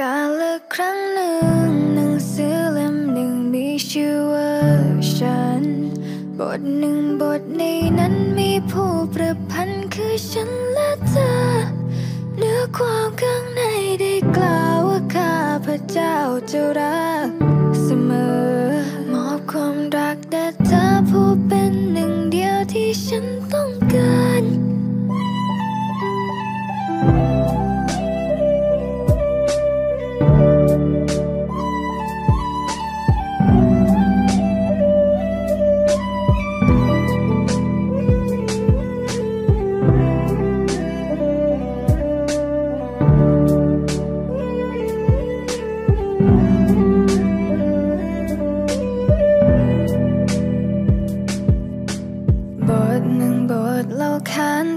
กาลครั้งหนึ่งหนังสือเล่มหนึ่งมีชื่อว่าฉัน บทหนึ่งบทในนั้นมีผู้ประพันธ์คือฉันและเธอ เนื้อความข้างในได้กล่าวว่าข้าพระเจ้าจะรักเสมอ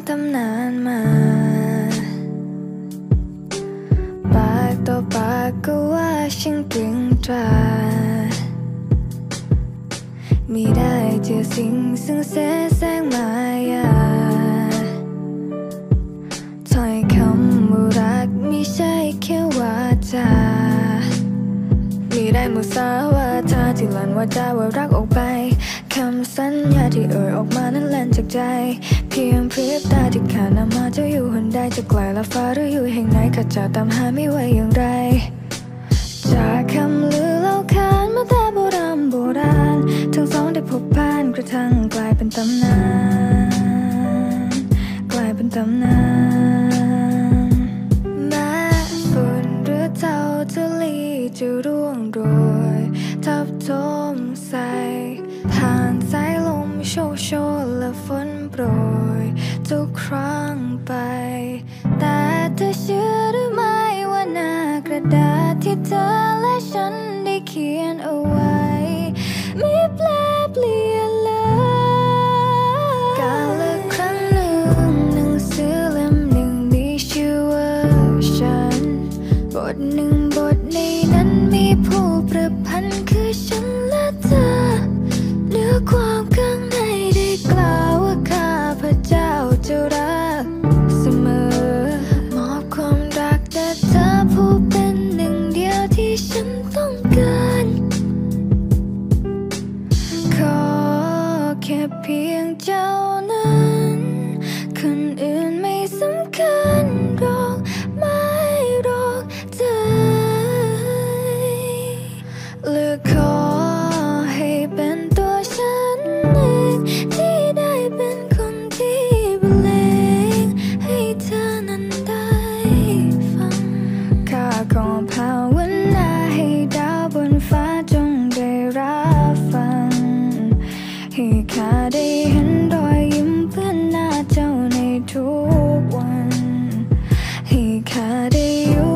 ตำนานมา ปากต่อปากก็ว่าฉันตรึงตรามีได้เจอสิ่งซึ่งเสแสร้งมา สาวาทาที่หลันว่าจาว่ารักออกไปคำสัญญาที่เอ่ยออกมานั้นแล่นจากใจ เพียงพริบตาที่ขาดนำมาจะอยู่หนใดจะไกลละฟ้าหรืออยู่แห่งไหนข้าจะตามหาไม่ไหวอย่างไร จากคำลือเล่าขานมาแต่โบราณโบราณ ทั้งสองได้พบผ่านกระทั่งกลายเป็นตำนาน ทับทมใส่ผ่านสายลมโชกโชนและฝนโปรย ทุกครั้งไป แต่เธอเชื่อหรือไม่ว่าหน้ากระดาษที่เธอและฉันได้เขียน แค่เพียงเจ้า ให้ข้าได้เห็นรอยยิ้มเพื่อนหน้าเจ้าในทุกวัน ให้ข้าได้อยู่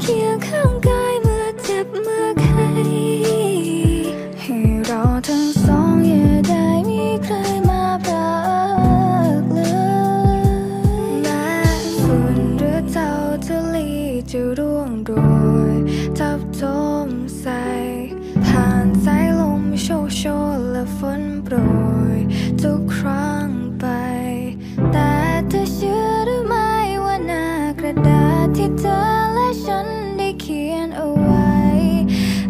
เคียงข้างกายเมื่อเจ็บเมื่อไข้ให้เราทั้งสองอย่าได้มีใครมาพรากเลยแม้ฝุ่นหรือเจ้าจะลีจะร่วงโรยทับทมใส่ผ่านสายลมโชกโชนและฝนโปรย ที่เธอและฉันได้เขียนเอาไว้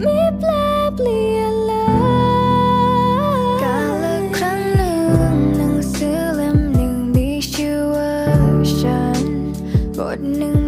มีแปลเปลี่ยนเลย กาลครั้งหนึ่งหนังสือเล่มหนึ่งมีชื่อว่าฉันบทหนึ่ง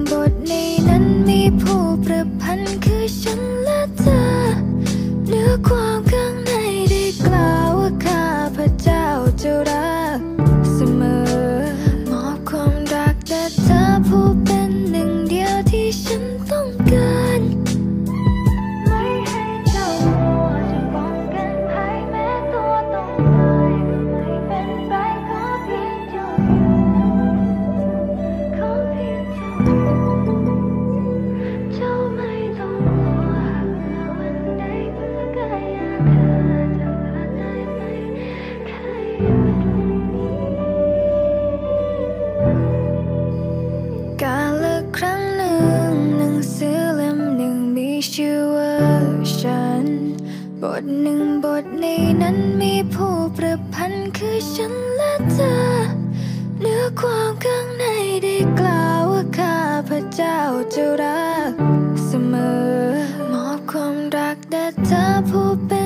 ทหนึ่งบทในนั้นมีผู้ประพันธ์คือฉันและเธอ เนื้อความข้างในได้กล่าวว่าข้าพระเจ้าจะรักเสมอ มอบความรักแด่เธอผู้เป็น